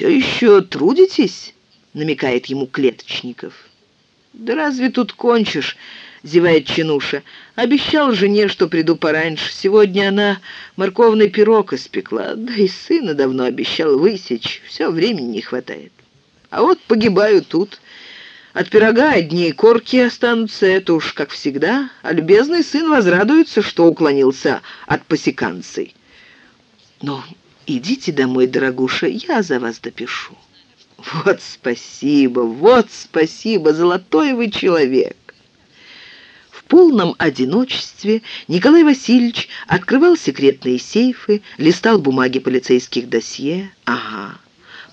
«Все еще трудитесь?» — намекает ему Клеточников. «Да разве тут кончишь?» — зевает Чинуша. «Обещал жене, что приду пораньше. Сегодня она морковный пирог испекла. Да и сына давно обещал высечь. Все, времени не хватает. А вот погибаю тут. От пирога одни корки останутся, это уж как всегда. А любезный сын возрадуется, что уклонился от посеканцей. Но идите домой, дорогуша, я за вас допишу». «Вот спасибо, вот спасибо, золотой вы человек!» В полном одиночестве Николай Васильевич открывал секретные сейфы, листал бумаги полицейских досье. Ага,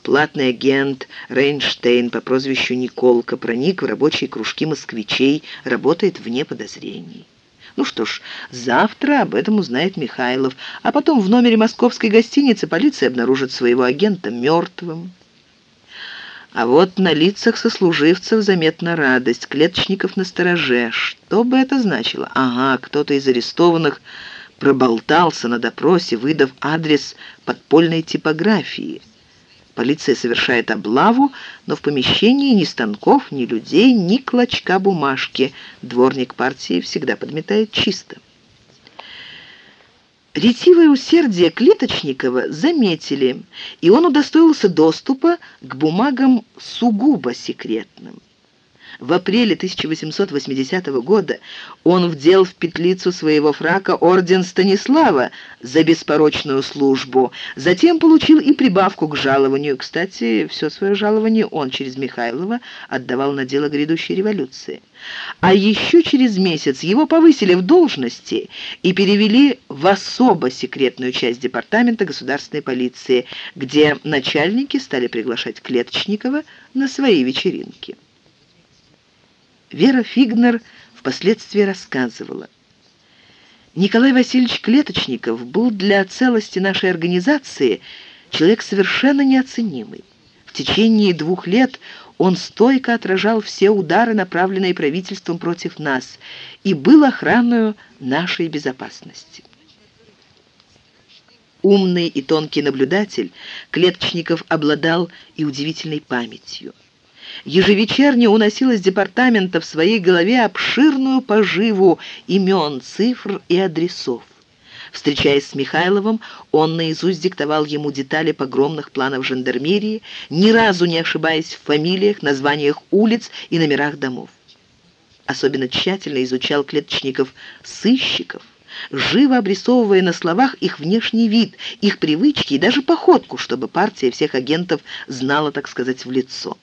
платный агент Рейнштейн по прозвищу Николка проник в рабочие кружки москвичей, работает вне подозрений. Ну что ж, завтра об этом узнает Михайлов, а потом в номере московской гостиницы полиция обнаружит своего агента мертвым. А вот на лицах сослуживцев заметна радость, клеточников на стороже. Что бы это значило? Ага, кто-то из арестованных проболтался на допросе, выдав адрес подпольной типографии. Полиция совершает облаву, но в помещении ни станков, ни людей, ни клочка бумажки. Дворник партии всегда подметает чисто. Ретивое усердие Клеточникова заметили, и он удостоился доступа к бумагам сугубо секретным. В апреле 1880 года он вдел в петлицу своего фрака орден Станислава за беспорочную службу. Затем получил и прибавку к жалованию. Кстати, все свое жалование он через Михайлова отдавал на дело грядущей революции. А еще через месяц его повысили в должности и перевели в особо секретную часть департамента государственной полиции, где начальники стали приглашать Клеточникова на свои вечеринки. Вера Фигнер впоследствии рассказывала. Николай Васильевич Клеточников был для целости нашей организации человек совершенно неоценимый. В течение двух лет он стойко отражал все удары, направленные правительством против нас, и был охраною нашей безопасности. Умный и тонкий наблюдатель, Клеточников обладал и удивительной памятью ежевечерне уносил из департамента в своей голове обширную поживу имен, цифр и адресов. Встречаясь с Михайловым, он наизусть диктовал ему детали погромных планов жандармерии, ни разу не ошибаясь в фамилиях, названиях улиц и номерах домов. Особенно тщательно изучал клеточников сыщиков, живо обрисовывая на словах их внешний вид, их привычки и даже походку, чтобы партия всех агентов знала, так сказать, в лицо.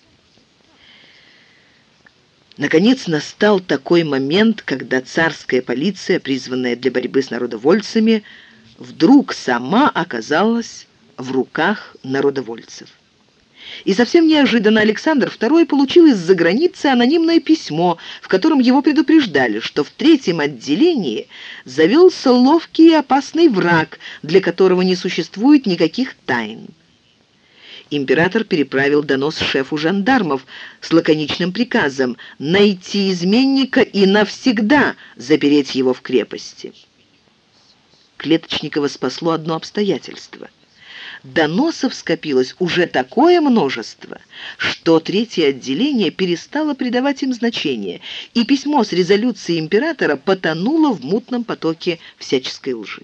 Наконец настал такой момент, когда царская полиция, призванная для борьбы с народовольцами, вдруг сама оказалась в руках народовольцев. И совсем неожиданно Александр II получил из-за границы анонимное письмо, в котором его предупреждали, что в третьем отделении завелся ловкий и опасный враг, для которого не существует никаких тайн император переправил донос шефу жандармов с лаконичным приказом найти изменника и навсегда запереть его в крепости. Клеточникова спасло одно обстоятельство. Доносов скопилось уже такое множество, что третье отделение перестало придавать им значение, и письмо с резолюцией императора потонуло в мутном потоке всяческой лжи.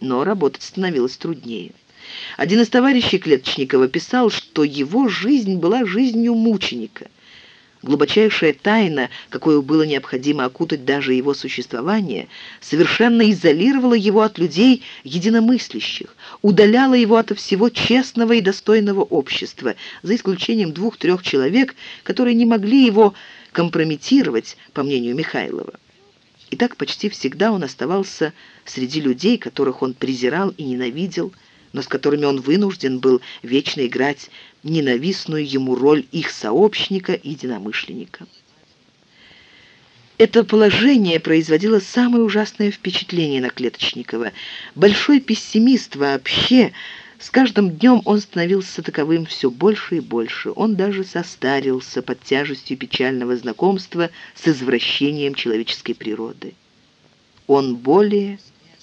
Но работать становилось труднее. Один из товарищей Клеточникова писал, что его жизнь была жизнью мученика. Глубочайшая тайна, какую было необходимо окутать даже его существование, совершенно изолировала его от людей единомыслящих, удаляла его от всего честного и достойного общества, за исключением двух-трех человек, которые не могли его компрометировать, по мнению Михайлова. И так почти всегда он оставался среди людей, которых он презирал и ненавидел, но с которыми он вынужден был вечно играть ненавистную ему роль их сообщника и единомышленника. Это положение производило самое ужасное впечатление на Клеточникова. Большой пессимист вообще, с каждым днем он становился таковым все больше и больше. Он даже состарился под тяжестью печального знакомства с извращением человеческой природы. Он более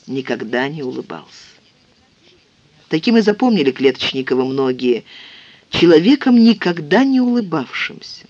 никогда не улыбался. Таким и запомнили Клеточникова многие. человеком, никогда не улыбавшимся.